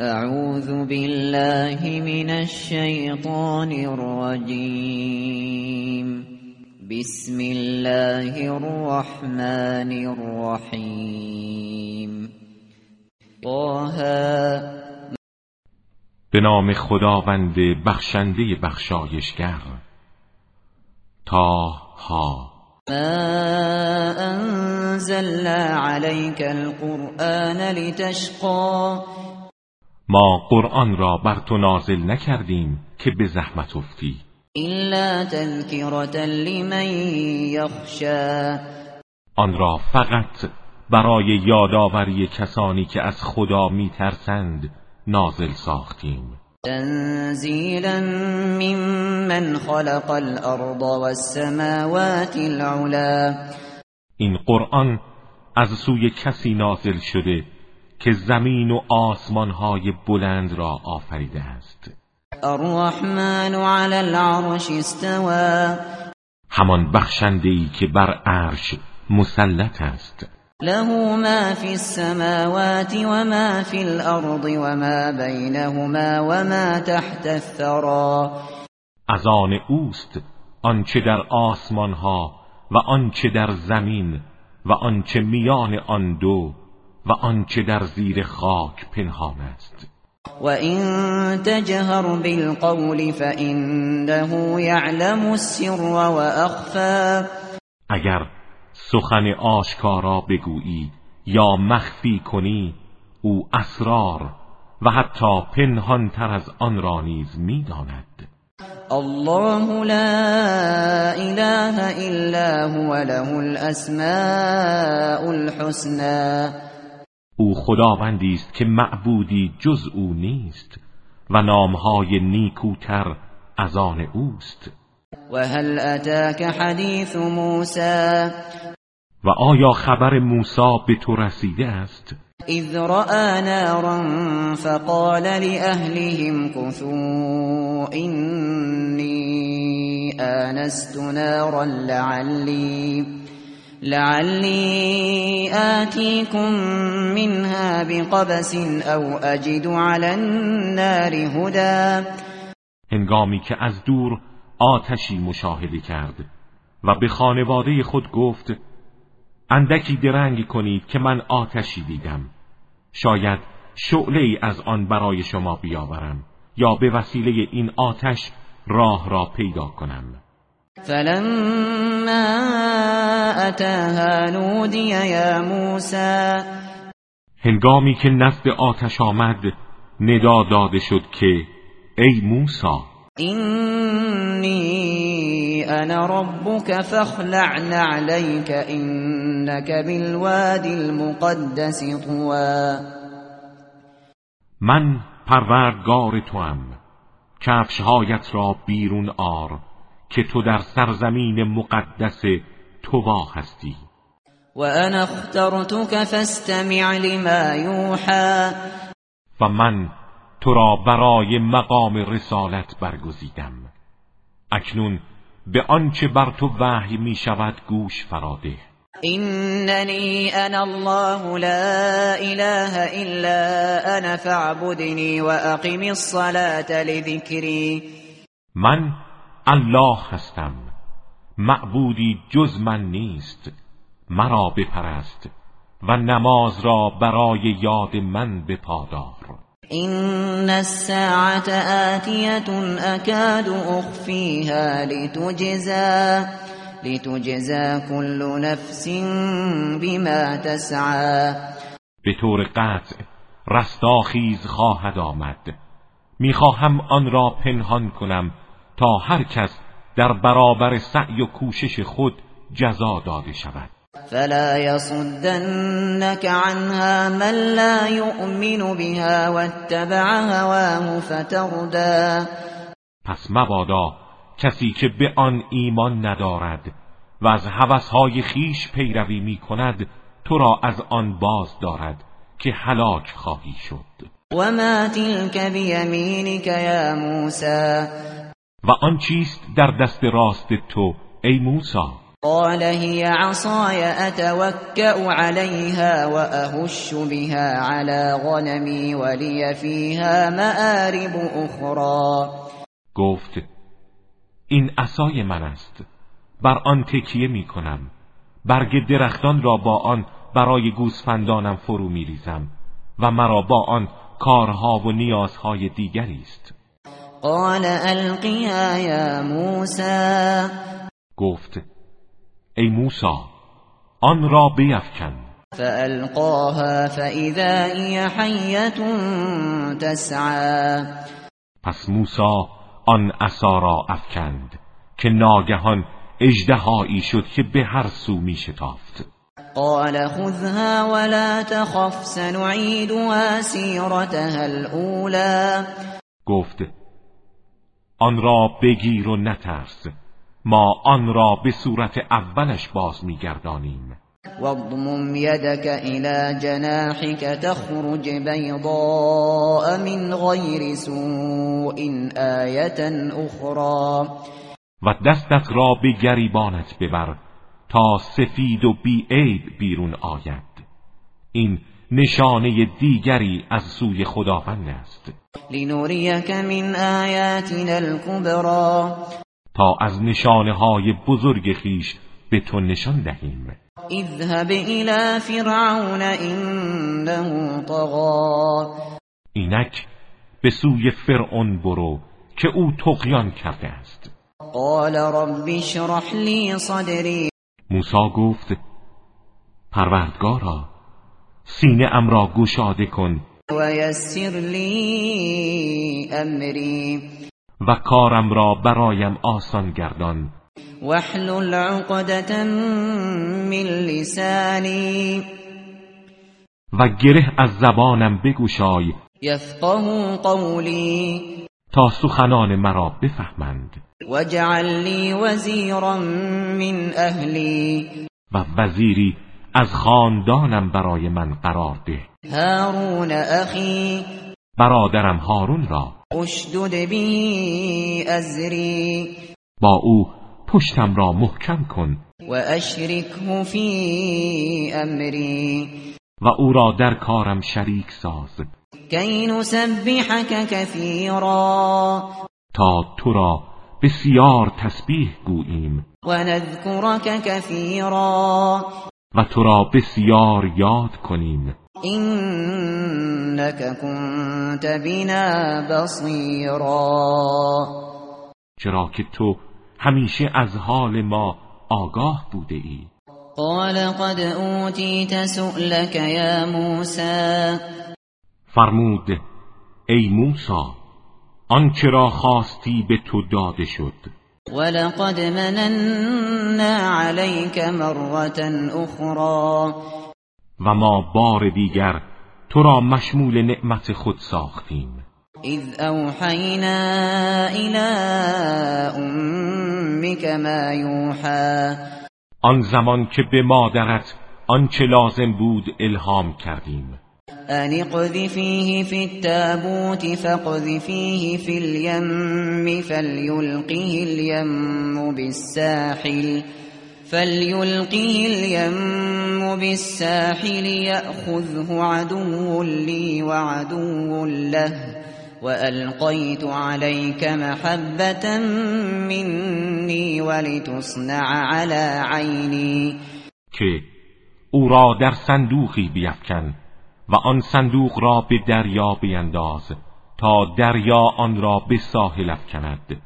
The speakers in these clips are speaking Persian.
اعوذ بالله من الشیطان الرجیم بسم الله الرحمن الرحیم طه به نام خداوند بخشنده بخشایشگر. تا ها ما انزلنا عليك القرآن لتشقى ما قرآن را بر تو نازل نکردیم که به زحمت افتی. إلا تذكرة لمن يخشى. آن را فقط برای یادآوری کسانی که از خدا میترسند نازل ساختیم. تنزيلا ممن خلق الأرض والسماوات العلا. این قرآن از سوی کسی نازل شده که زمین و آسمانهای بلند را آفریده است. الرحمن على العرش استوى همان بخشنده ای که بر عرش مسلط است. له ما في السماوات وما في الأرض وما بينهما وما تحت الثرى از آن اوست آنچه در آسمان ها و آنچه در زمین و آنچه میان آن دو و آنچه در زیر خاک پنهان است. وإن تجهر بالقول فإنه يعلم السر وأخفى اگر سخن آشکارا بگویی یا مخفی کنی او اسرار و حتی پنهان تر از آن را نیز می‌داند. الله لا إله إلا هو له الأسماء الحسنى. او خداوندی است که معبودی جز او نیست و نامهای نیکوتر از آن اوست. وهل أتاك حديث موسى و آیا خبر موسی به تو رسیده است؟ إذ رأى نارا فقال لأهلهم كثوا إني آنست نارا لعلي لعلي آتيكم منها بقبس أو أجد على النار هدى. هنگامی که از دور آتشی مشاهده کرد و به خانواده خود گفت اندکی درنگ کنید که من آتشی دیدم. شاید شعله ای از آن برای شما بیاورم یا به وسیله این آتش راه را پیدا کنم. فلما أتاها نودي يا موسى. هنگامی که نزد آتش آمد ندا داده شد که ای موسی إني أنا ربك فاخلع نعليك إنك بالوادي المقدس طوى. من پروردگار توام کفشهایت را بیرون آر. که تو در سرزمین مقدس توا هستی. وأنا اخترتك فاستمع لما يوحى. و من تو را برای مقام رسالت برگزیدم. اکنون به آنچه بر تو وحی می شود گوش فراده. إنني أنا الله لا إله إلا أنا فاعبدني وأقم الصلاة لذكري. من الله هستم. معبودی جز من نیست. مرا بپرست و نماز را برای یاد من بپادار. إن الساعة آتية أكاد أخفيها لتجزى لتجزى كل نفس بما تسعى. به طور قطع رستاخیز خواهد آمد. می‌خواهم آن را پنهان کنم تا هر کس در برابر سعی و کوشش خود جزا داده شود. فلا يصدنك عنها من لا يؤمن بها واتبع هواه فتردى. پس مبادا کسی که به آن ایمان ندارد و از هوسهای خیش پیروی می کند تو را از آن باز دارد که هلاک خواهی شد. وما تلك بيمينك يا موسى. و آن چیست در دست راست تو ای موسی؟ قال هي عصای اتوکأ علیها واهش بها على غنمی ولی فیها مآرب اخرى گفت این عصای من است. بر آن تکیه می کنم. برگ درختان را با آن برای گوسفندانم فرو می ریزم و مرا با آن کارها و نیازهای دیگری است. قال القیا یا موسی گفت ای موسی آن را بیفکن. فالقاها فاذا هي حیه تسعى. پس موسی آن عصا را افکند که ناگهان اژدهایی شد که به هر سو می شتافت. قال خذها ولا تخف سنعيدها سیرتها الاولى گفت آن را بگیر و نترس ما آن را به صورت اولش باز میگردانیم. واضمم يدك الى جناحك تخرج بيضاء من غير سوء آية اخرى و دستت را به گریبانت ببر تا سفید و بی عیب بیرون آید. این نشانه دیگری از سوی خداوند است. لنوریک من آیاتنا الكبرى. تا از نشانه های بزرگ خیش به تو نشان دهیم. اذهب الى فرعون انه طغى. اینک به سوی فرعون برو که او تقیان کرده است. قال رب اشرح لي صدری موسی گفت پروردگارا سینه ام را گشاده کن. و یسر لی امری. و کارم را برایم آسان گردان. واحلل عقدة من لسانی. و گره از زبانم بگشای. یفقه قولی. تا سخنان مرا بفهمند. وجعل لی وزیرا من اهلی. و وزیری از خاندانم برای من قرار ده. هارون اخی برادرم هارون را اشدد بی ازری با او پشتم را محکم کن و اشرکه فی امری و او را در کارم شریک ساز. کی نسبحك کثیرا تا تو را بسیار تسبیح گوییم. و نذکرک کثیرا و تو را بسیار یاد کنیم. اینک کنت بنا بصیرا چرا که تو همیشه از حال ما آگاه بوده ای. قال قد اوتیت سؤلك یا موسی فرمود ای موسی آنچه را خواستی به تو داده شد. ولقد مننا عليك مرة اخرى و ما بار دیگر تو را مشمول نعمت خود ساختیم. اذ اوحینا الى امك ما یوحى آن زمان که به مادرت آنچه لازم بود الهام کردیم. ان اقذفيه في التابوت فاقذفيه في اليم فليلقه اليم بالساحل فليلقه اليم بالساحل يأخذه عدو لي وعدو له وألقيت عليك محبة مني ولتصنع على عيني که أو را در صندوقی بیفکن. و آن صندوق را به دریا بینداز تا دریا آن را به ساحل افکند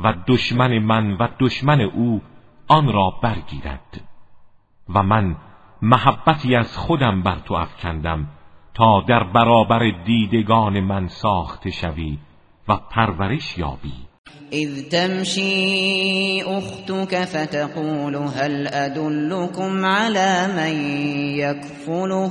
و دشمن من و دشمن او آن را برگیرد و من محبتی از خودم بر تو افکندم تا در برابر دیدگان من ساخته شوی و پرورش یابی. اذ تمشي اختك فتقول هل ادلكم على من يكفله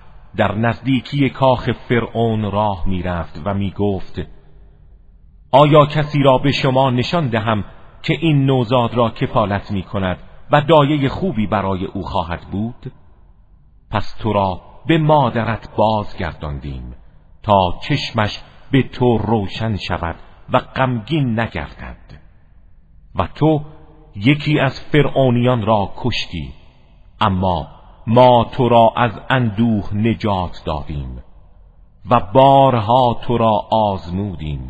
در نزدیکی کاخ فرعون راه می‌رفت و می‌گفت آیا کسی را به شما نشان دهم که این نوزاد را کفالت می کند و دایه خوبی برای او خواهد بود؟ پس تو را به مادرت بازگرداندیم تا چشمش به تو روشن شود و غمگین نگردد. و تو یکی از فرعونیان را کشتی اما ما تو را از اندوه نجات دادیم و بارها تو را آزمودیم.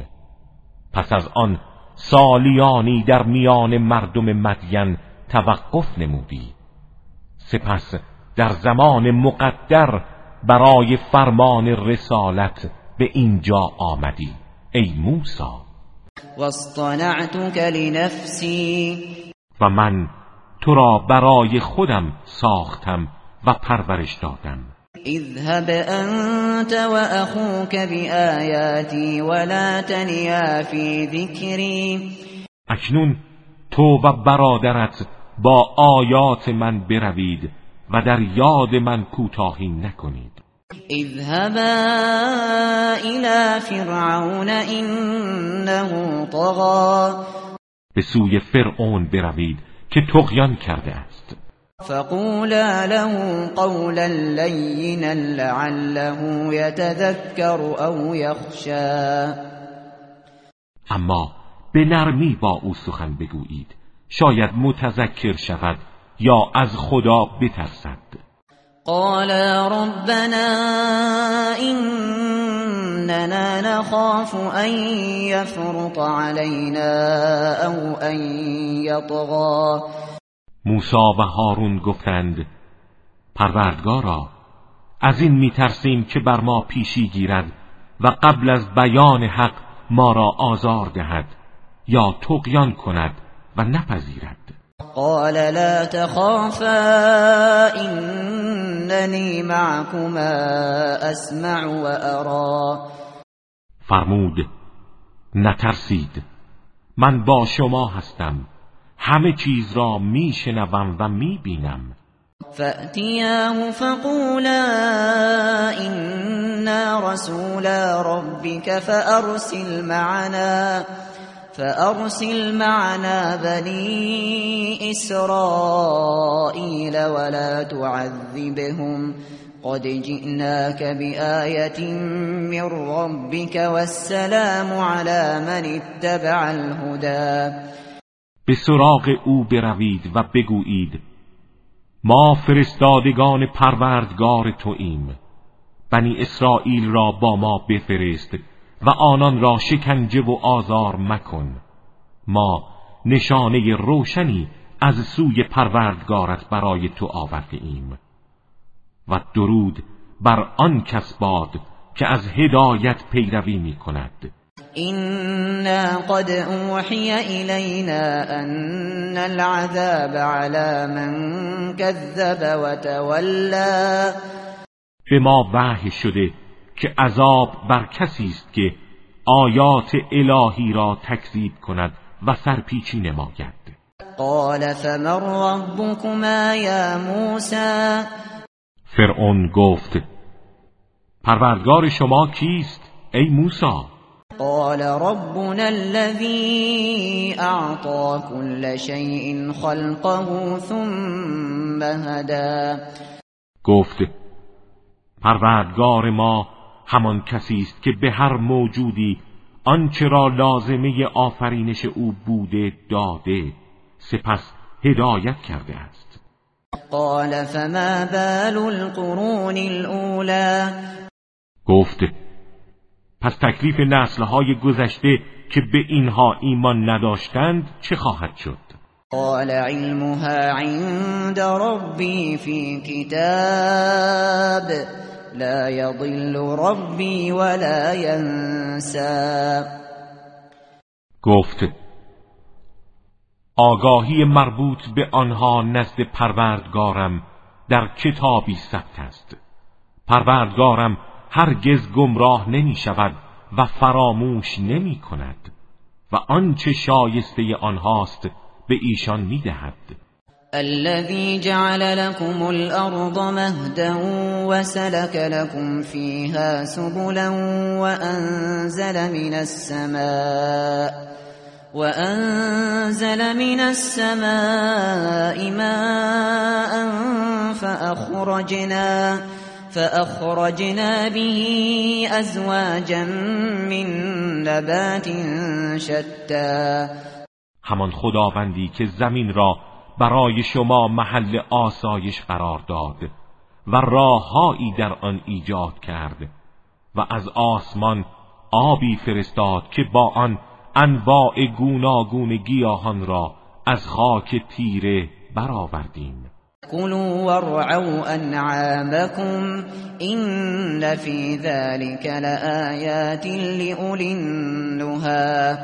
پس از آن سالیانی در میان مردم مدین توقف نمودی. سپس در زمان مقدر برای فرمان رسالت به اینجا آمدی ای موسا واصطنعتك لنفسی. و من تو را برای خودم ساختم و پرورش دادم اذهب انت واخوك بآیاتی ولا تنیا فی ذکری. اکنون تو و برادرت با آیات من بروید و در یاد من کوتاهی نکنید. اذهبا الى فرعون انه طغى به سوی فرعون بروید که تغیان کرده است. فقولا له قولا لینا لعله يتذكر او يخشى اما به نرمی با او سخن بگویید. شاید متذکر شود یا از خدا بترسد. قال ربنا اننا نخاف ان يفرط علينا او ان يطغى موسی و هارون گفتند پروردگارا از این میترسیم که بر ما پیشی گیرد و قبل از بیان حق ما را آزار دهد یا تقیان کند و نپذیرد. قال لا تخافا اننی معكما اسمع و ارا. فرمود نترسید من با شما هستم. همه چیز را میشنوم و میبینم. فأتیاه فقولا إنا رسول ربك فأرسل معنا فأرسل معنا بني إسرائيل ولا تعذبهم. قد جئناك بآية من ربك والسلام على من اتبع الهدى. به سراغ او بروید و بگویید ما فرستادگان پروردگار توییم. بنی اسرائیل را با ما بفرست و آنان را شکنجه و آزار مکن. ما نشانه روشنی از سوی پروردگارت برای تو آورده ایم و درود بر آن کس باد که از هدایت پیروی می کند إنا قد اوحی الینا ان العذاب على من كذب وتولى. به ما وحی شده که عذاب بر کسی است که آیات الهی را تکذیب کند و سرپیچی نماید. قال فمن ربكما یا موسی فرعون گفت پروردگار شما کیست ای موسی قال ربنا الذي اعطى كل شيء خلقه ثم هدى. گفت پروردگار ما همان کسی است که به هر موجودی آنچه را لازمه آفرینش او بوده داده سپس هدایت کرده است. قال فما بال القرون الاولى گفت پس تکلیف نسلهای گذشته که به اینها ایمان نداشتند چه خواهد شد؟ قال علمها عند ربی في كتاب لا يضل ربی ولا ینسا. گفت آگاهی مربوط به آنها نزد پروردگارم در کتابی ثبت است. پروردگارم هرگز گمراه نمی شود و فراموش نمی کند و آنچه شایسته آنهاست به ایشان می‌دهد الذي جعل لكم الأرض مهدا وسلك لكم فيها سبلا وأنزل من السماء وأنزل من السماء ماء فأخرجنا به أزواجا من نبات شتى. همان خداوندی که زمین را برای شما محل آسایش قرار داد و راههایی در آن ایجاد کرد و از آسمان آبی فرستاد که با آن انواع گوناگون گیاهان را از خاک تیره برآوردیم كلوا وارعوا انعامكم ان في ذلك لآیات لأولی النهى.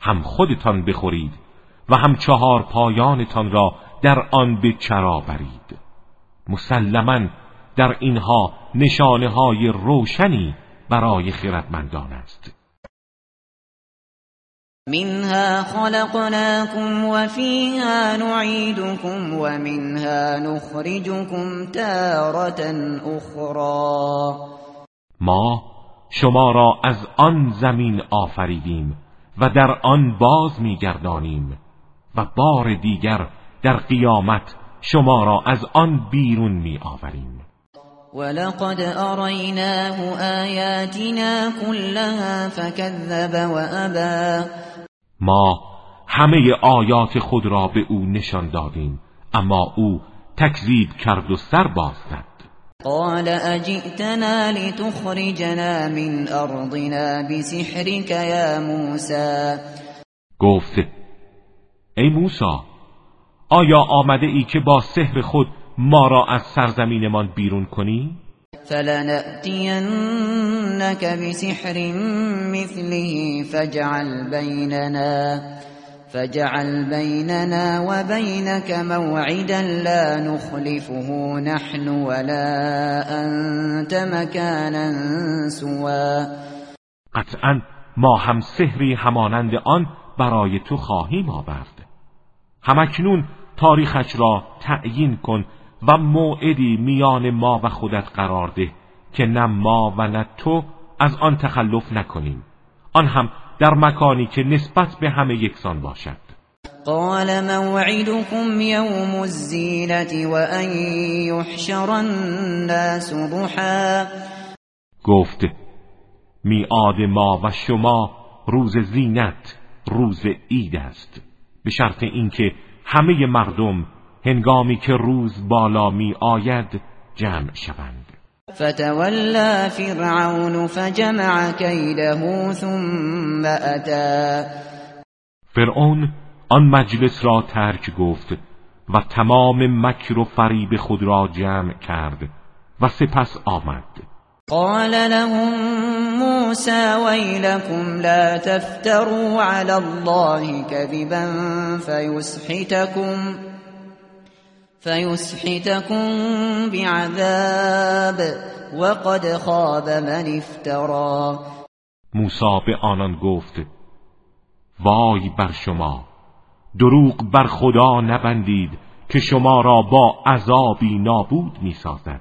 هم خودتان بخورید و هم چهار پایانتان را در آن به چرا برید مسلما در اینها نشانه های روشنی برای خردمندان است. منها خلقناكم وفيها نعيدكم ومنها نخرجكم تارة اخرى ما شما را از آن زمین آفریدیم و در آن باز میگردانیم و بار دیگر در قیامت شما را از آن بیرون می آوریم ولقد أريناه آیاتنا كلها فكذب وأبى ما همه آیات خود را به او نشان دادیم اما او تکذیب کرد و سر باز قال اجئتنا لتخرجنا من ارضنا بسحرك یا موسى گفت ای موسی آیا آمده ای که با سحر خود ما را از سرزمینمان بیرون کنی؟ فلنأتینك بسحر مثله فاجعل بیننا فاجعل بیننا وبینك موعدا لا نخلفه نحن ولا انت مكانا سوا قطعا ما هم سحری همانند آن برای تو خواهیم آورد. همکنون تاریخش را تعیین کن و موعدی میان ما و خودت قرار ده که نه ما و نه تو از آن تخلف نکنیم. آن هم در مکانی که نسبت به همه یکسان باشد. قال موعدكم يوم يحشر الناس ضحا گفت میعاد ما و شما روز زینت روز عید است. به شرط اینکه همه مردم هنگامی که روز بالا می آید جمع شوند. فتولى فرعون فجمع كيده ثم اتا فرعون آن مجلس را ترک گفت و تمام مکر و فریب خود را جمع کرد و سپس آمد. قال لهم موسى ويلكم لا تفتروا على الله كذبا فيسحتكم. فيسحتكم بعذاب وقد خاب من افترا موسی به آنان گفت وای بر شما دروغ بر خدا نبندید که شما را با عذابی نابود می‌سازد.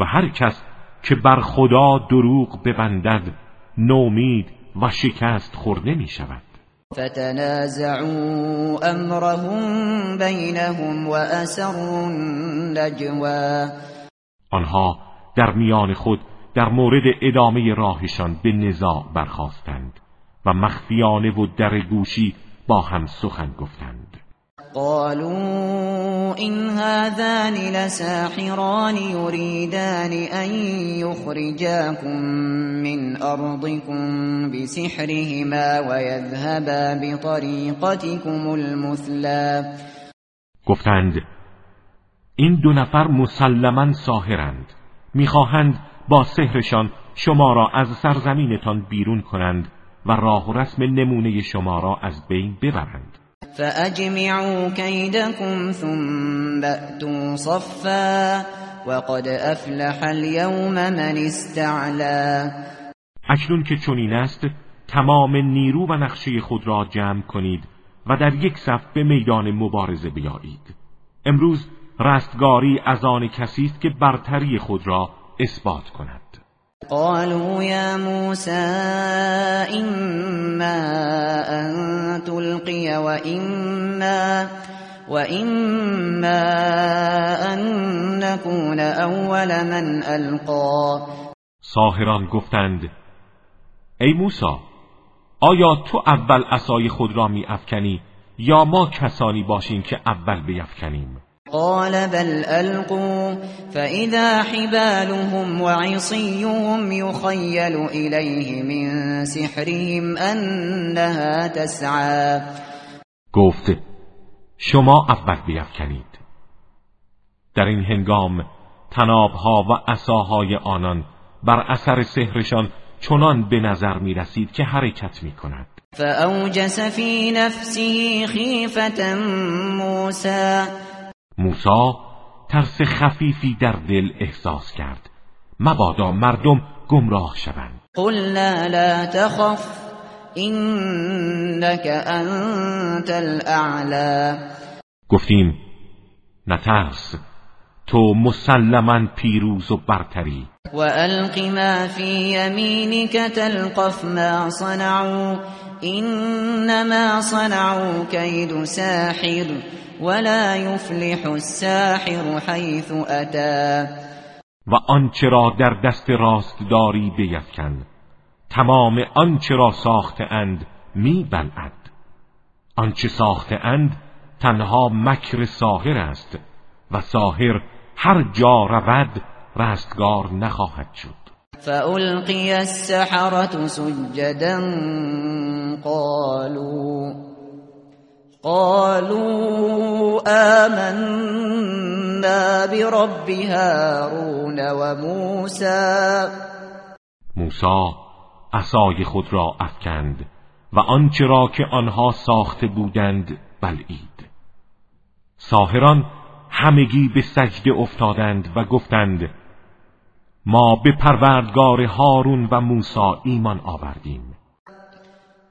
و هر کس که بر خدا دروغ ببندد نومید و شکست خورده می شود فتنازعوا امرهم بینهم و النجوا آنها در میان خود در مورد ادامه راهشان به نزاع برخواستند و مخفیانه و در گوشی با هم سخن گفتند. قالوا إن هذان لساحران يريدان أن يخرجاكم من أرضكم بسحرهما ويذهبا بطريقتكم المثلى. گفتند این دو نفر مسلما ساهرند می‌خواهند با سحرشان شما را از سرزمینتان بیرون کنند و راه و رسم نمونه شما را از بین ببرند. فأجمعوا كيدكم ثم بأتوا صفا وقد افلح اليوم من استعلا اکنون که چنین است تمام نیرو و نقشه خود را جمع کنید و در یک صف به میدان مبارزه بیایید. امروز رستگاری از آن کسی است که برتری خود را اثبات کند. قالوا یا موسى اما ان تلقي واما واما ان نكون اول من القا ساهران گفتند ای موسی آیا تو اول عصای خود را می افکنی یا ما کسانی باشیم که اول بیفکنیم قال بل القوا فاذا حبالهم وعصيهم يخيل اليه من سحرهم انها تسعى. گفت شما اول بیفکنید. در این هنگام تنابها و عصاهای آنان بر اثر سحرشان چنان به نظر می رسید که حرکت می کند فأوجس في نفسه خیفة موسى. موسا ترس خفیفی در دل احساس کرد. مبادا مردم گمراه شوند. قلنا لا تخف انك انت الاعلى گفتیم نترس تو مسلما پیروز و برتری. و الق ما فی یمینك تلقف ما صنعوا انما صنعوا کید ساحر. ولا يفلح الساحر حيث اتى و آنچه را در دست راست داری بیفکن تمام آنچه را ساخته اند می بلعد. آنچه ساخته اند تنها مکر ساهر است و ساهر هر جا رود رستگار نخواهد شد. فألقي السحرة سجدا قالوا قالوا آمنا برب هارون و موسى موسی عصای خود را افکند و آنچه را که آنها ساخته بودند بلعید. ساهران همگی به سجده افتادند و گفتند ما به پروردگار هارون و موسی ایمان آوردیم.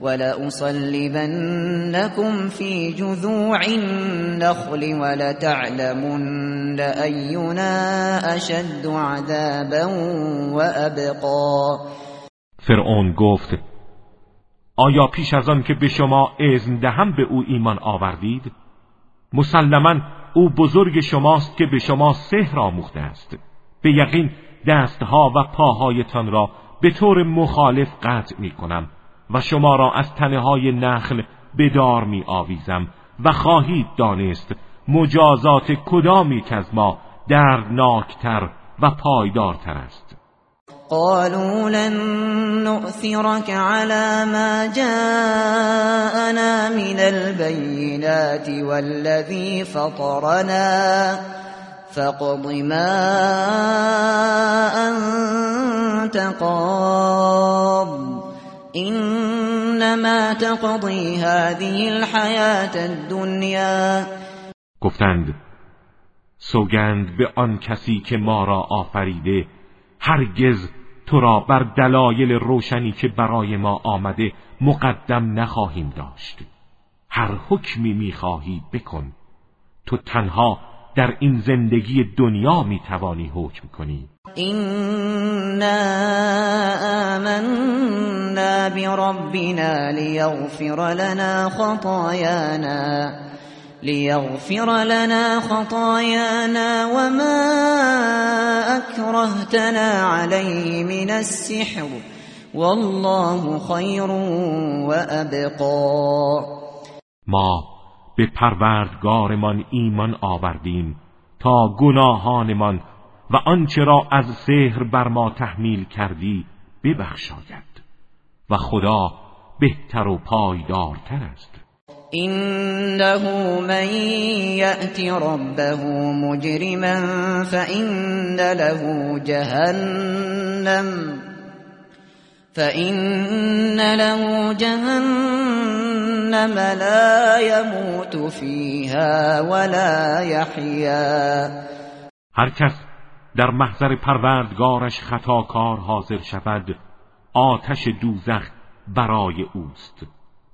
ولأصلبنكم في جذوع النخل ولتعلمن أينا أشد عذابا وأبقا فرعون گفت آیا پیش از آن که به شما اذن دهم به او ایمان آوردید؟ مسلما او بزرگ شماست که به شما سحر آموخته است. به یقین دستها و پاهایتان را به طور مخالف قطع می کنم و شما را از تنه های نخل بدار می آویزم و خواهید دانست مجازات کدامی که از ما دردناکتر و پایدارتر است. قالوا لن نؤثرك على ما جاءنا من البينات والذي فطرنا فاقض ما أنت قاض. انما تقضی هذه الحیات الدنیا گفتند سوگند به آن کسی که ما را آفریده هرگز تو را بر دلایل روشنی که برای ما آمده مقدم نخواهیم داشت. هر حکمی می‌خواهی بکن. تو تنها در این زندگی دنیا می‌توانی حکم کنی. إنا آمنا بربنا ليغفر لنا خطايانا ليغفر لنا خطايانا وما أكرهتنا عليه من السحر والله خير وأبقى. ما به پروردگارمان ایمان آوردیم تا گناهانمان و آنچه را از سحر بر ما تحمیل کردی ببخشاید و خدا بهتر و پایدارتر است. إنه من يأت ربه مجرما فإن له جهنم فإن له جهنم لا يموت فيها ولا يحيا. هر کس در محضر پروردگارش خطاکار حاضر شود آتش دوزخ برای اوست.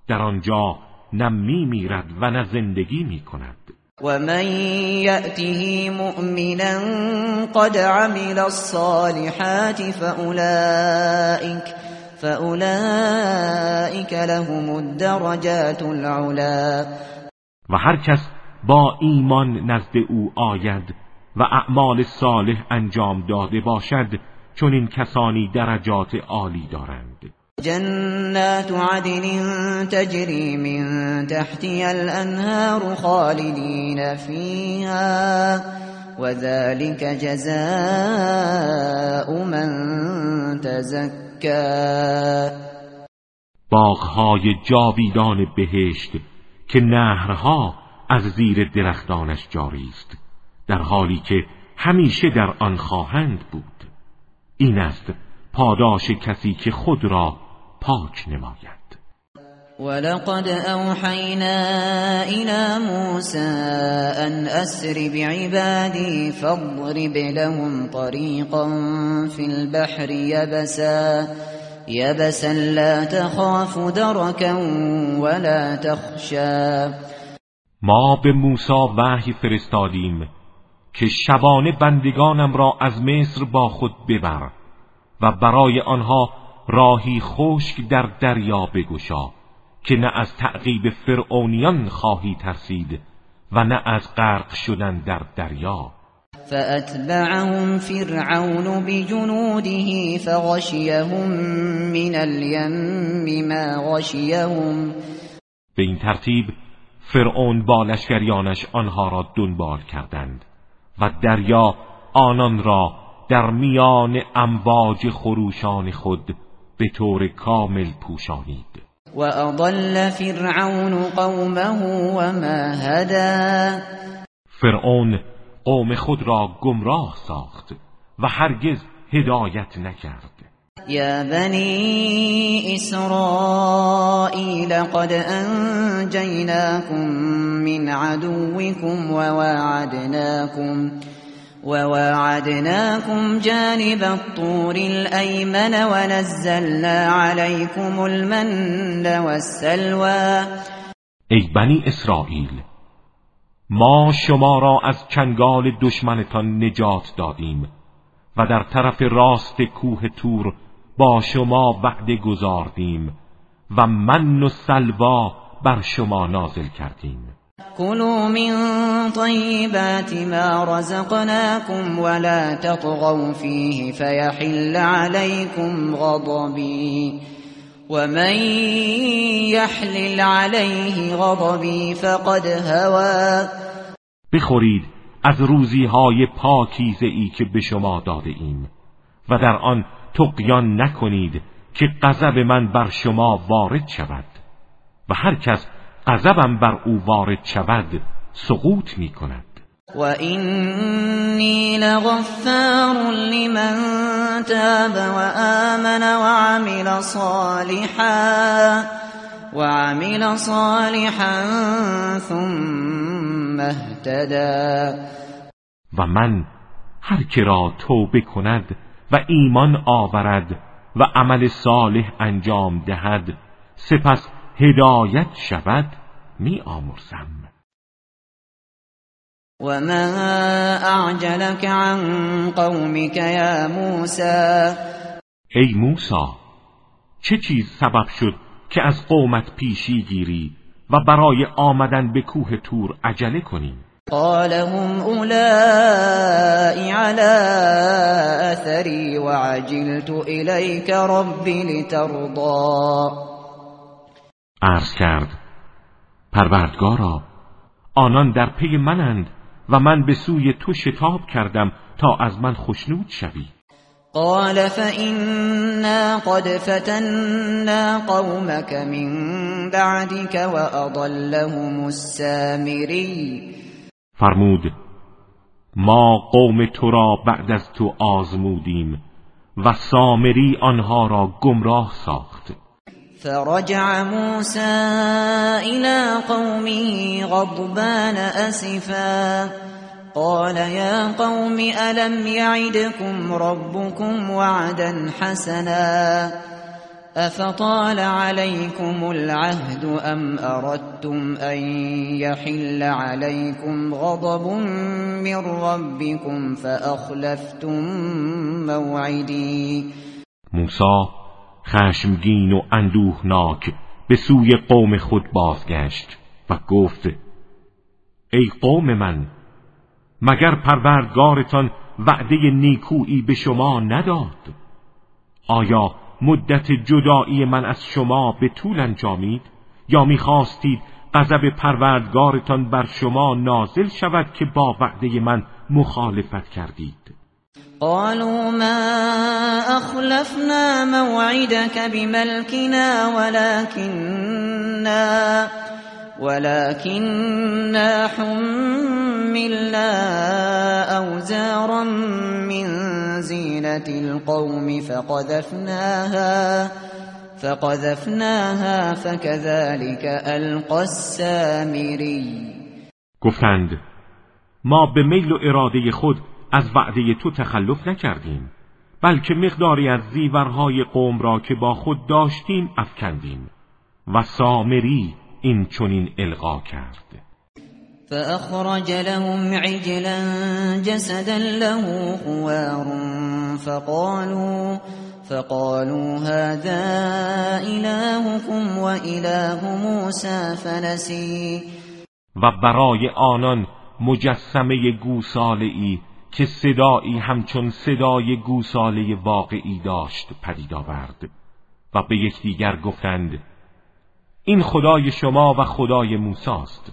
در آنجا نه می میرد و نه زندگی می کند. و من یأته مؤمنا قد عمل الصالحات فأولئك فأولئك لهم الدرجات العلا. و هر کس با ایمان نزد او آید و اعمال صالح انجام داده باشد چون این کسانی درجات عالی دارند. جنات عدن تجري من تحتها الأنهار خالدين فيها وذلك جزاء من تزكى باغهای جاویدان بهشت که نهرها از زیر درختانش جاری است در حالی که همیشه در آن خواهند بود. این است پاداش کسی که خود را پاک نماید. ولقد اوحینا الى موسى ان اسر بعبادي فاضرب لهم طريقا في البحر يبسا يبسا لا تخاف دركا ولا تخشى ما به موسی وحی فرستادیم که شبانه بندگانم را از مصر با خود ببر و برای آنها راهی خشک در دریا بگشا که نه از تعقیب فرعونیان خواهی ترسید و نه از غرق شدن در دریا. فأتبعهم فرعون بجنوده فغشيهم من اليم ما غشيهم. به این ترتیب فرعون با لشکریانش آنها را دنبال کردند. و دریا آنان را در میان امواج خروشان خود به طور کامل پوشانید. و اضل فرعون قومه وما هدا. فرعون قوم خود را گمراه ساخت و هرگز هدایت نکرد. یا بنی اسرائیل قد انجیناکم من عدوكم وواعدناكم وواعدناكم جانب الطور الأيمن ونزلنا عليكم المن والسلوى ای بنی اسرائیل ما شما را از چنگال دشمنتان نجات دادیم و در طرف راست کوه تور با شما وعده گذاردیم و من و سلوا بر شما نازل کردیم. كلوا من طيبات ما رزقناكم ولا تطغوا فيه فيحل عليكم غضبي ومن يحلل عليه غضبي فقد هوى بخورید از روزی های پاکیزه ای که به شما داده ایم و در آن تقیان نکنید که غضب من بر شما وارد شود و هر کس غضبم بر او وارد شود سقوط می کند. و اینی لغفار لمن تاب و آمن و عمل صالحا و عمل صالحا ثم اهتدا و من هر که را توبه کند و ایمان آورد و عمل صالح انجام دهد سپس هدایت شود می آمرزم. و ما اعجلك عن قومك یا موسى ای موسی چه چیز سبب شد که از قومت پیشی گیری و برای آمدن به کوه تور عجله کنی؟ قال هم اولائی على اثری وعجلت الیک ربی لترضا عرض کرد پروردگارا آنان در پی منند و من به سوی تو شتاب کردم تا از من خشنود شوی. قال فإنا قد فتنا قومك من بعدك وأضلهم السامري. فرمود ما قوم تو را بعد از تو آزمودیم و سامری آنها را گمراه ساخت. فرجع موسى إلى قومه غضبان أسفا. قال يا قوم ألم يعدكم ربكم وعدا حسنا؟ أفطال عليكم العهد أم أردتم أن يحل عليكم غضب من ربكم فأخلفتم موعدي. موسى خشمگین و اندوهناک به سوی قوم خود بازگشت و گفت ای قوم من مگر پروردگارتان وعده نیکویی به شما نداد؟ آیا مدت جدایی من از شما به طول انجامید؟ یا می‌خواستید غضب پروردگارتان بر شما نازل شود که با وعده من مخالفت کردید؟ قالوا ما اخلفنا موعدك بملكنا ولكننا ولكننا حملنا أوزارا من زينة القوم فقذفناها فقذفناها فكذلك القى السامري. گفتند ما به میل و اراده خود از وعده تو تخلف نکردیم بلکه مقداری از زیورهای قوم را که با خود داشتیم افکندیم. و سامری این چنین القا کرد. فأخرج لهم عجلا جسدا له خوار فقالوا فقالوا هذا إلهكم وإله موسى فنسي. و برای آنان مجسمه گوساله ای که صدایی همچون صدای گوساله واقعی داشت پدید آورد و به یکدیگر گفتند این خدای شما و خدای موساست.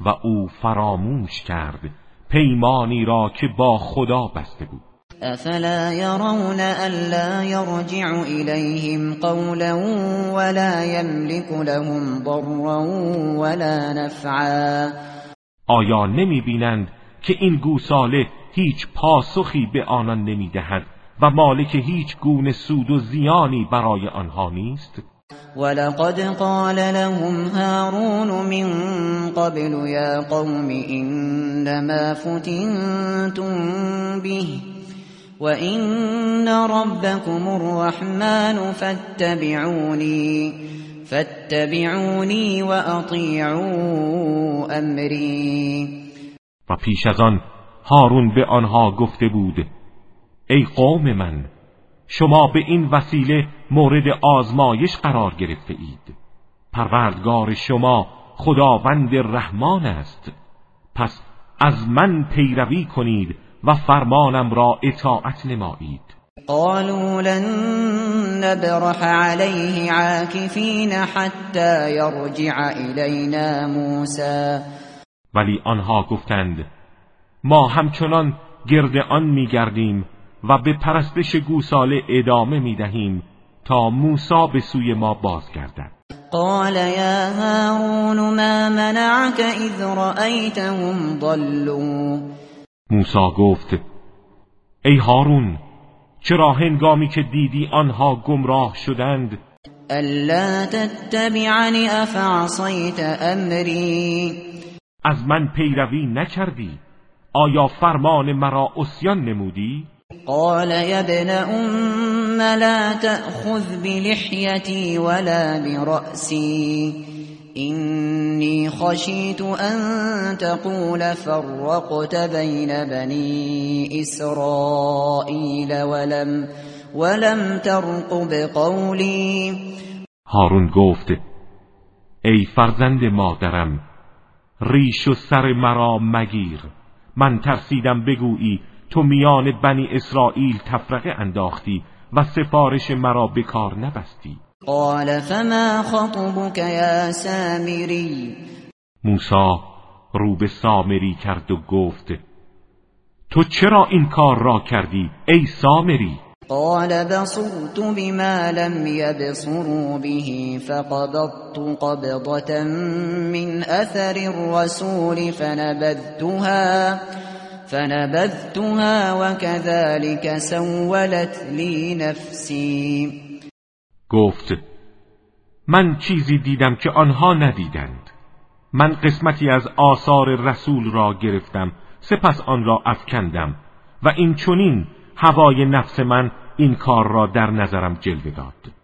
و او فراموش کرد پیمانی را که با خدا بسته بود. افلا يرون الا يرجع اليهم قولا ولا يملك لهم ضرا ولا نفعا. آیا نمی بینند که این گوساله هیچ پاسخی به آنان نمی دهد و مالک هیچ گونه سود و زیانی برای آنها نیست؟ ولقد قال لهم هارون من قبل يا قوم إنما فتنتم به وإن ربكم الرحمن فاتبعوني فاتبعوني وأطيعوا أمري و پیش از آن هارون به آنها گفته بود ای قوم من شما به این وسیله مورد آزمایش قرار گرفته اید. پروردگار شما خداوند رحمان است. پس از من پیروی کنید و فرمانم را اطاعت نمایید. قالوا لن نبرح عليه عاكفين حتى يرجع إلينا موسى. ولی آنها گفتند ما همچنان گرد آن میگردیم و به پرستش گوساله ادامه می دهیم تا موسا به سوی ما بازگردد. قال یا هارون ما منعك اذ رأيتهم ضلوا؟ موسا گفت ای هارون چرا هنگامی که دیدی آنها گمراه شدند؟ الا تتبعنی افعصیت امری. از من پیروی نکردی آیا فرمان مرا اسیان نمودی؟ قال يا ابن أم لا تأخذ بلحيتي ولا برأسي. إني خشيت أن تقول فرقت بين بني إسرائيل ولم ولم ترقب قولي هارون گفت ای فرزند مادرم ریش و سر مرا مگیر. من ترسیدم بگویی تو میان بنی اسرائیل تفرقه انداختی و سفارش مرا به کار نبستی. قال فما خطبك یا سامری موسا رو به سامری کرد و گفت تو چرا این کار را کردی ای سامری؟ قال بصرت بما لم يبصروا به فقبضت قبضة من أثر الرسول فنبذتها. فنبذتها وكذلك سولت لي نفسي. گفت من چیزی دیدم که آنها ندیدند. من قسمتی از آثار رسول را گرفتم سپس آن را افکندم و این چونین هوای نفس من این کار را در نظرم جلوه داد.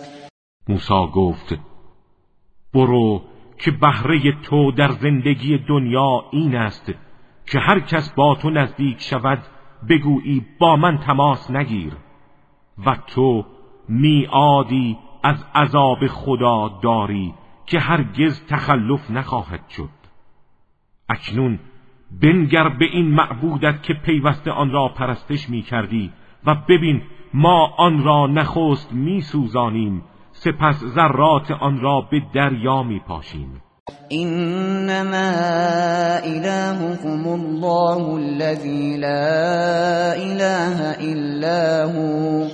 موسی گفت برو که بهره تو در زندگی دنیا این است که هر کس با تو نزدیک شود بگویی با من تماس نگیر و تو میعادی از عذاب خدا داری که هرگز تخلف نخواهد شد. اکنون بنگر به این معبودت که پیوسته آن را پرستش می کردی و ببین ما آن را نخست می سوزانیم سپس ذرات آن را به دریا می پاشیم. انما الهكم الله الذي لا اله الا هو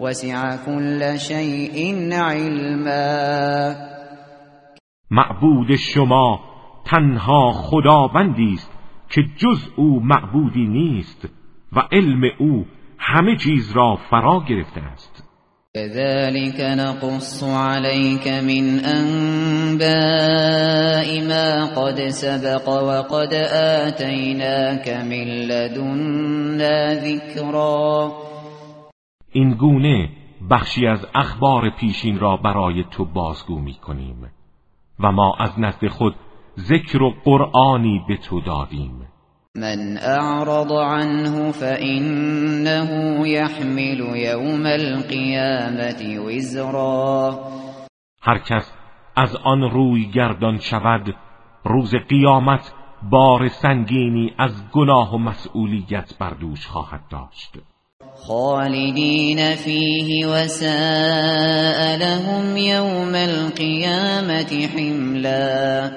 وسع كل شيء علما. معبود شما تنها خداوندی است که جز او معبودی نیست و علم او همه چیز را فرا گرفته است. كذلك نقص عليك من انباء ما قد سبق وقد آتيناك من لدنا ذكرا. این گونه بخشی از اخبار پیشین را برای تو بازگو می کنیم و ما از نزد خود ذکر و قرآنی به تو دادیم. من اعرض عنه فإنه يحمل يوم القيامة وزرا. هر کس از آن روی گردان شود روز قیامت بار سنگینی از گناه و مسئولیت بر دوش خواهد داشت. خالدین فیه وساء لهم یوم القیامت حملا.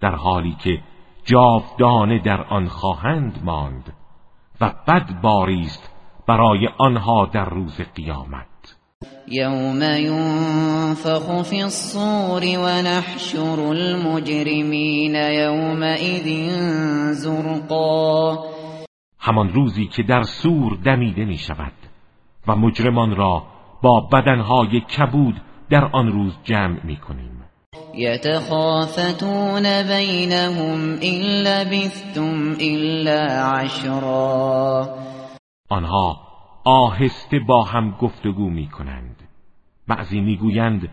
در حالی که جاودانه در آن خواهند ماند و بد باریست برای آنها در روز قیامت. یوم ینفخ فی الصور ونحشر المجرمین یومئذ زرقا. همان روزی که در سور دمیده می شود و مجرمان را با بدنهای کبود در آن روز جمع می کنیم يتخافتون بينهم إن لبثتم إلا عشرا. آنها آهسته با هم گفتگو می کنند بعضی می‌گویند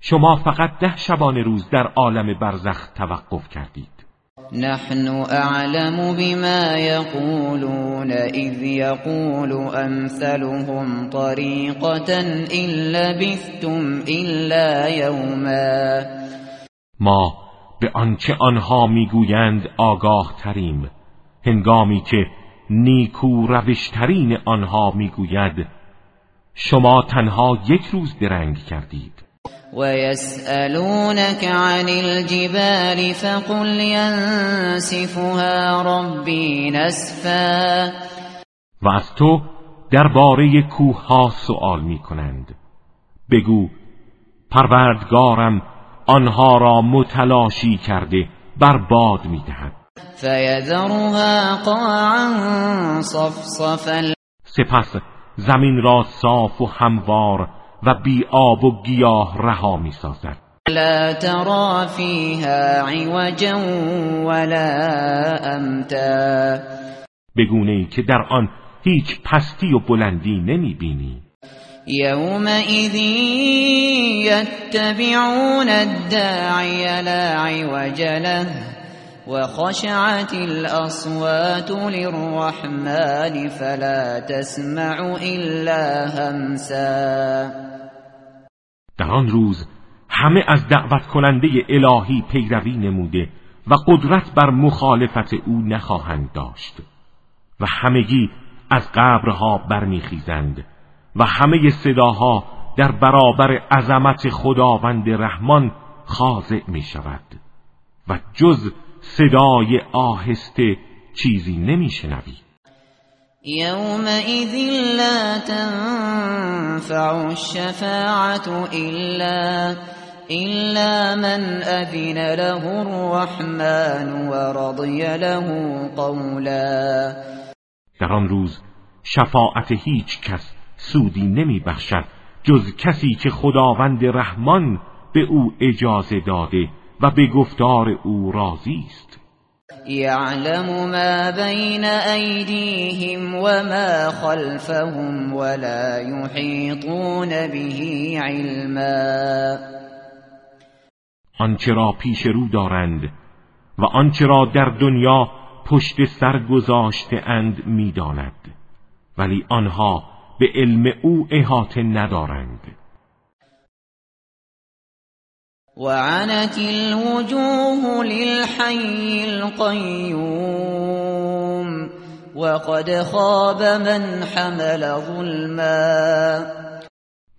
شما فقط ده شبانه روز در عالم برزخ توقف کردید. نحن اعلم بما يقولون اذ يقول امثلهم طريقة إن لبثتم الا يوما. ما به آنچه آنها می‌گویند آگاه تریم هنگامی که نیکو روشترین آنها می‌گوید شما تنها یک روز درنگ کردید. ويسألونك عن الجبال فقل ينسفها ربي نسفا. و از تو درباره کوه ها سوال می کنند بگو پروردگارم آنها را متلاشی کرده برباد می دهد فیذرها قاعا صفصفا. سپس زمین را صاف و هموار و بی آب و گیاه رها می سازد لا ترى فيها عوجا ولا امتا بگونه ای که در آن هیچ پستی و بلندی نمی بینی يومئذ يتبعون الداعي لا عوج له. وخشعت الأصوات للرحمن فلا تسمع إلا همسا. در آن روز همه از دعوت کننده الهی پیروی نموده و قدرت بر مخالفت او نخواهند داشت و همگی از قبرها برمیخیزند و همه صداها در برابر عظمت خداوند رحمان خاضع می شود و جز صدای آهسته چیزی نمیشنوی. یومئذ لا تنفع الشفاعت الا إلا من أذن له الرحمن ورضي له قولا. در آن روز شفاعت هیچ کس سودی نمی بخشد جز کسی که خداوند رحمان به او اجازه داده و به گفتار او راضی است. یعلم ما بین ایدیهم و ما خلفهم ولا یحیطون به علما. آنچه را پیش رو دارند و آنچه را در دنیا پشت سر گذاشته اند می‌داند ولی آنها به علم او احاطه ندارند. وعنت الوجوه للحي القيوم وقد خاب من حمل ظلما.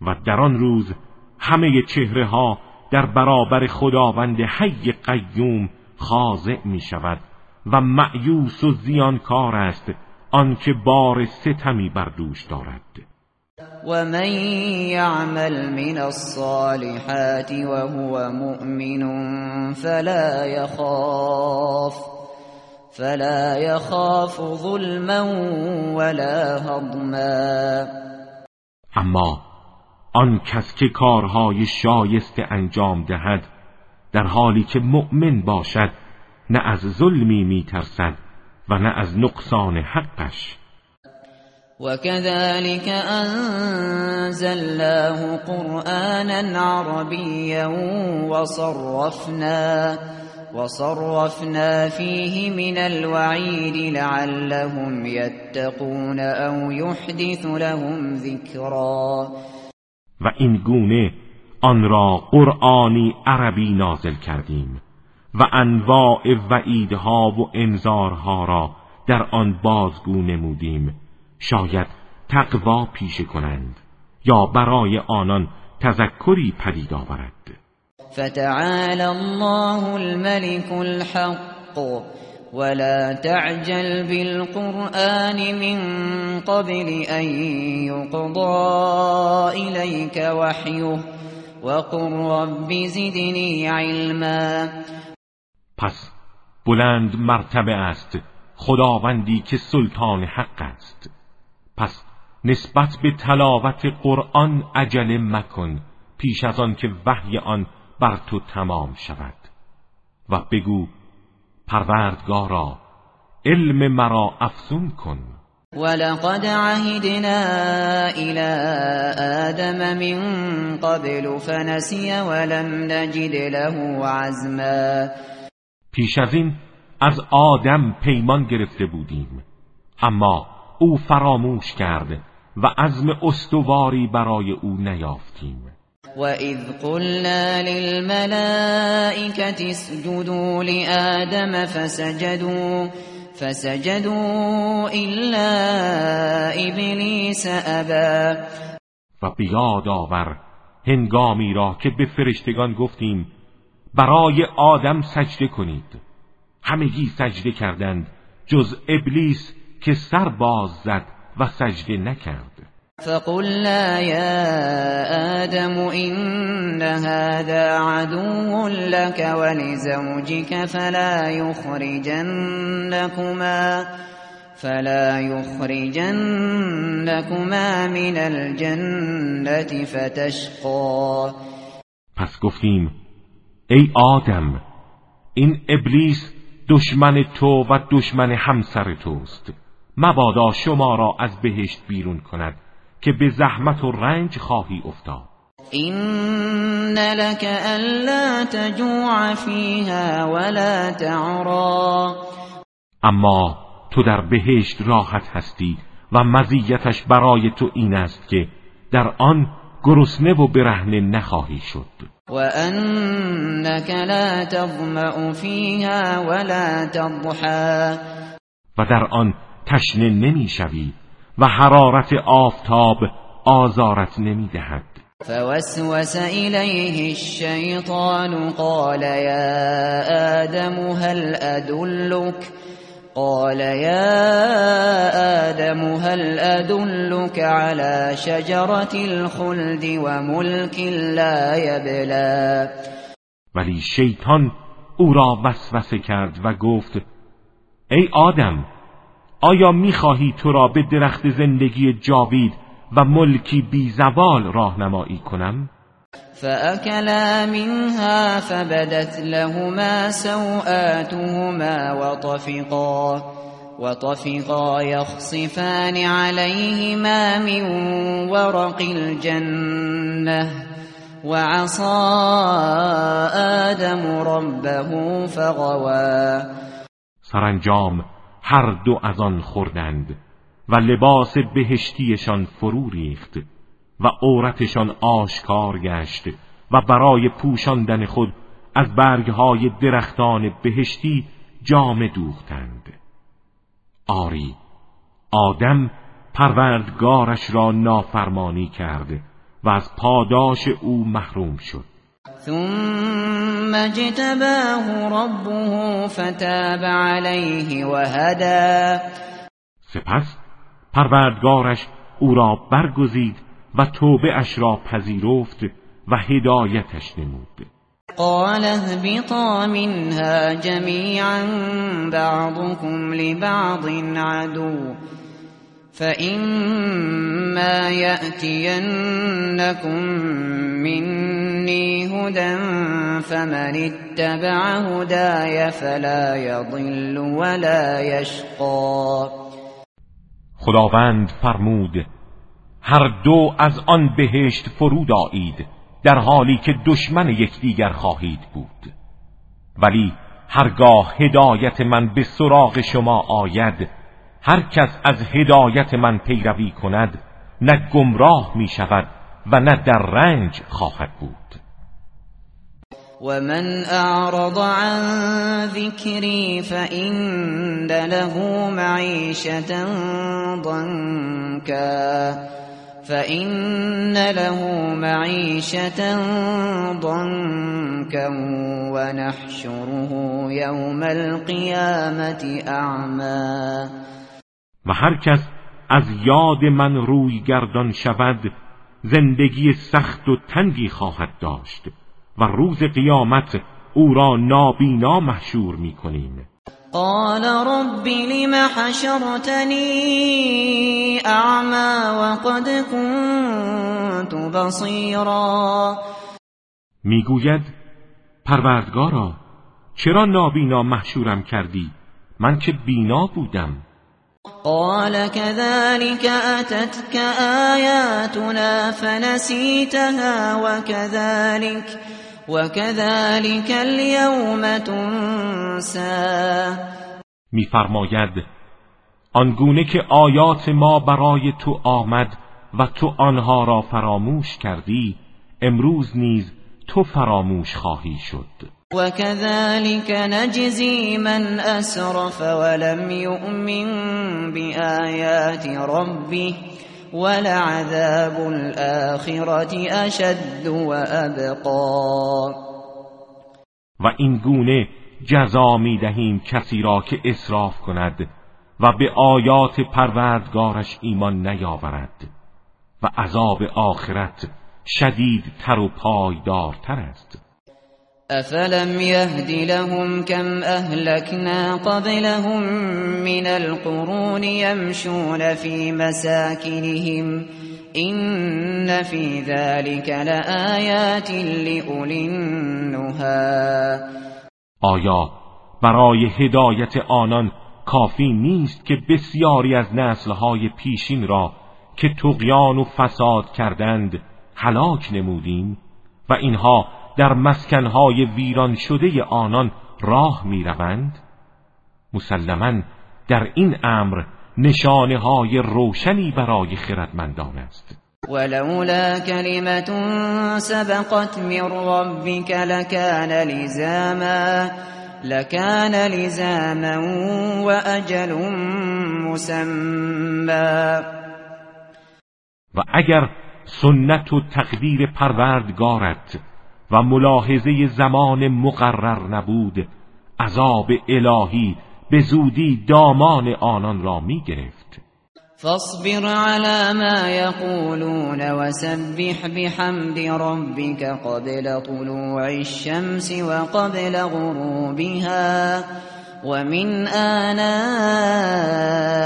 و در آن روز همه چهره ها در برابر خداوند حی قیوم خاضع می شود و معیوس و زیانکار است آنکه بار ستمی بر دوش دارد. و من یعمل من الصالحات وهو مؤمن فلا يخاف فلا يخاف ظلما ولا هضما. اما آن کس که کارهای شایسته انجام دهد در حالی که مؤمن باشد نه از ظلمی میترسد و نه از نقصان حقش. وكذلك أنزلناه قرآنا عربيا وصرفنا وصرفنا فيه من الوعيد لعلهم يتقون أو يحدث لهم ذكرا. و این گونه آن را قرآنی عربی نازل کردیم و انواع وعیدها و انذارها را در آن بازگو نمودیم. شاید تقوا پیشه کنند یا برای آنان تذکری پدید آورد. فتعال الله الملك الحق ولا تعجل بالقرآن من قبل أن يقضى إليك وحيه وقل رب زدني علما. پس بلند مرتبه است خداوندی که سلطان حق است. پس نسبت به تلاوت قرآن عجله مکن پیش از آن که وحی آن بر تو تمام شود. و بگو پروردگارا علم مرا افزون کن. ولقد عهدنا الى آدم من قبل فنسی ولم نجد له عزما. پیش از این از آدم پیمان گرفته بودیم. اما او فراموش کرد و عزم استواری برای او نیافتیم. وَإِذْ قُلْنَا لِلْمَلَائِكَةِ اسْجُدُوا لِآدَمَ فَسَجَدُوا فَسَجَدُوا إِلَّا إِبْلِيسَ أَبَى و بیاد آور هنگامی را که به فرشتگان گفتیم برای آدم سجده کنید. همگی سجده کردند جز ابلیس که سر باز زد و سجده نکرد. فقلنا يا آدم إن هذا عدو لك ولزوجك فلا يخرجنكما فلا يخرجنكما من الجنة فتشقى. پس گفتیم ای آدم این ابلیس دشمن تو و دشمن همسر توست. مبادا شما را از بهشت بیرون کند که به زحمت و رنج خواهی افتاد. این لك الا تجوع فیها ولا تعرا اما تو در بهشت راحت هستی و مزیتش برای تو این است که در آن گرسنه و برهنه نخواهی شد. و انك لا تظمأ فیها ولا تضحى. و در آن تشنه نمی‌شوی و حرارت آفتاب آزارت نمی‌دهد فوسوس إليه الشيطان قال يا آدم هل أدلك؟ قال يا آدم هل أدلك على شجرة الخلد وملك لا يبلى؟ ولی شیطان او را وسوسه کرد و گفت ای آدم آیا می‌خواهی تو را به درخت زندگی جاوید و ملکی بی زوال راهنمایی کنم؟ فأكلا منها فبدت لهما سوآتهما وطفقا وطفقا يخصفان عليهما من ورق الجنة وعصى آدم ربه فغوا سرانجام هر دو از آن خوردند و لباس بهشتیشان فرو ریخت و عورتشان آشکار گشت و برای پوشاندن خود از برگهای درختان بهشتی جام دوختند. آری آدم پروردگارش را نافرمانی کرد و از پاداش او محروم شد. ثم اجتباه ربه فتاب عليه وهدى. سپس پروردگارش او را برگزید و توبه اش را پذیرفت و هدایتش نمود. قال اهبطا منها جميعا بعضكم لبعض عدو. فإما يأتينكم مني هدى فمن اتبع هداي فلا يضل ولا يشقى خداوند فرمود هر دو از آن بهشت فرود آیید در حالی که دشمن یکدیگر خواهید بود. ولی هرگاه هدایت من به سراغ شما آید هر کس از هدایت من پیروی کند نه گمراه می شود و نه در رنج خواهد بود. ومن اعرض عن ذكري فإن له معيشة ضنكا فإن له معيشة ضنكا ونحشره يوم القيامة أعمى. و هر کس از یاد من روی گردان شود زندگی سخت و تنگی خواهد داشت و روز قیامت او را نابینا محشور می کنیم. قال رب لم حشرتنی اعما وقد كنت بصیرا؟ می‌گوید پروردگارا چرا نابینا محشورم کردی؟ من که بینا بودم. قال كذلك أتتك آياتنا فنسيتها وكذلك وكذلك اليوم تنسى. میفرماید آنگونه که آیات ما برای تو آمد و تو آنها را فراموش کردی امروز نیز تو فراموش خواهی شد. وكذلك نجزي من أسرف ولم يؤمن بآيات ربه ولعذاب الآخرة أشد وأبقا و این گونه جزا می دهیم کسی را که اصراف کند و به آیات پروردگارش ایمان نیاورد و عذاب آخرت شدید تر و پایدارتر است. افلم يهد لهم كم اهلكنا قبلهم من القرون يمشون في مساكنهم ان في ذلك لآيات لأولي آیا برای هدایت آنان کافی نیست که بسیاری از نسلهای پیشین را که تقیان و فساد کردند هلاک نمودیم؟ و اینها در مسکنهای ویران شده آنان راه می‌روند؟ مسلما در این امر نشانه های روشنی برای خردمندان است. ولولا كلمة سبقت من ربك لكان لزاما لكان لزاما وأجل مسمى. و اگر سنت و تقدیر پروردگارت و ملاحظه زمان مقرر نبود. عذاب الهی به زودی دامان آنان را می گرفت فاصبر على ما يقولون وسبح بحمد ربك قبل طلوع الشمس وقبل غروبها ومن آناء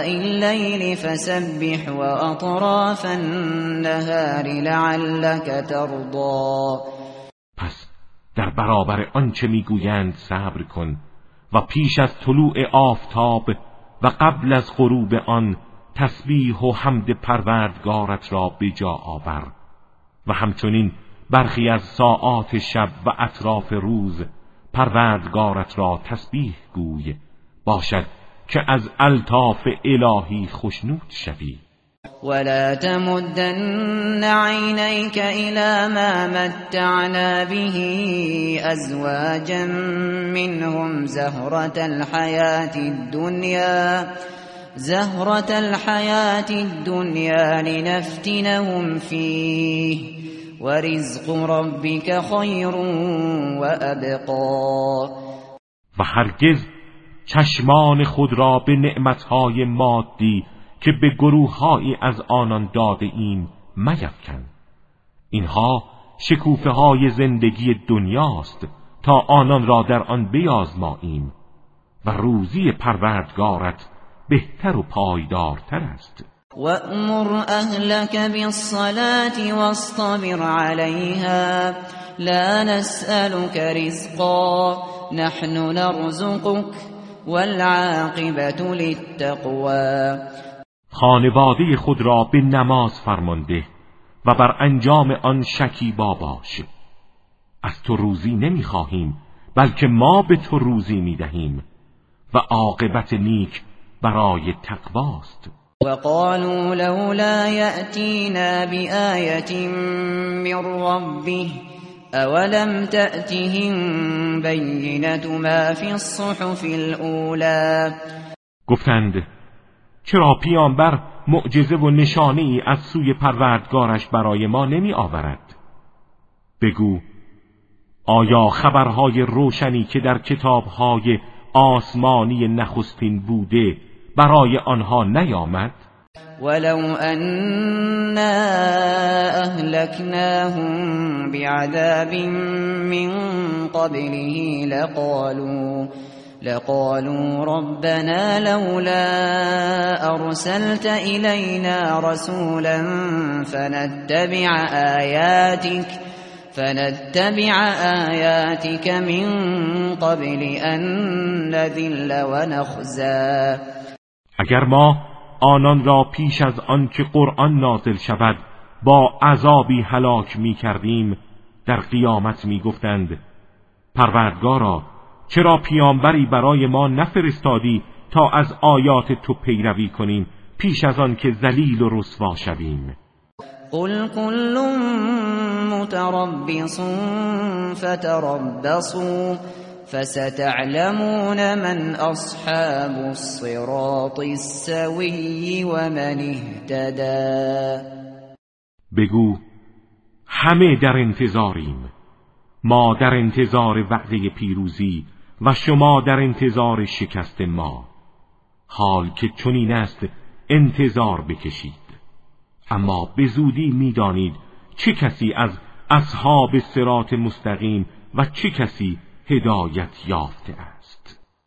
الليل فسبح وأطراف النهار لعلك ترضى در برابر آنچه می‌گویند صبر کن و پیش از طلوع آفتاب و قبل از غروب آن تسبیح و حمد پروردگارت را به جا آور و همچنین برخی از ساعات شب و اطراف روز پروردگارت را تسبیح گوی باشد که از الطاف الهی خشنود شوی. ولا تمدن عينيك إلى ما متعنا به أزواجا منهم زهرة الحياة الدنيا زهرة الحياة الدنيا لنفتنهم فيه ورزق ربك خير وأبقى و هرگز چشمان خود را به نعمتهای مادی که به گروههایی از آنان داده ایم میفکن. اینها شکوفه های زندگی دنیاست تا آنان را در آن بیازماییم و روزی پروردگارت بهتر و پایدارتر است. وأمر أهلك بالصلاة واصطبر عليها لا نسألك رزقا نحن نرزقك والعاقبة للتقوى. خانواده خود را به نماز فرمانده و بر انجام آن شکیبا باش. از تو روزی نمی‌خواهیم بلکه ما به تو روزی می‌دهیم و عاقبت نیک برای تقواست. وقالوا لولا يأتينا بآية من ربه أولم تأتهم بينة ما في الصحف الأولى گفتند چرا پیامبر معجزه و نشانه ای از سوی پروردگارش برای ما نمی آورد بگو آیا خبرهای روشنی که در کتابهای آسمانی نخستین بوده برای آنها نیامد؟ ولو أنا أهلكناهم بعذاب من قبله لقالوا لقالوا ربنا لولا أرسلت إلينا رسولا فنتبع آياتك فنتبع آياتك من قبل أن نذل ونخزى. اگر ما آنان را پیش از آنکه قرآن نازل شود با عذابی هلاک می کردیم در قیامت می گفتند پروردگارا چرا پیامبری برای ما نفرستادی تا از آیات تو پیروی کنیم پیش از آن که ذلیل و رسوا شویم؟ قل كل متربص فتربصوا فستعلمون من اصحاب الصراط السوي ومن اهتدى. بگو همه در انتظاریم. ما در انتظار وعده پیروزی و شما در انتظار شکست ما. حال که چنین است انتظار بکشید. اما به زودی می‌دانید چه کسی از اصحاب سرات مستقیم و چه کسی هدایت یافته است.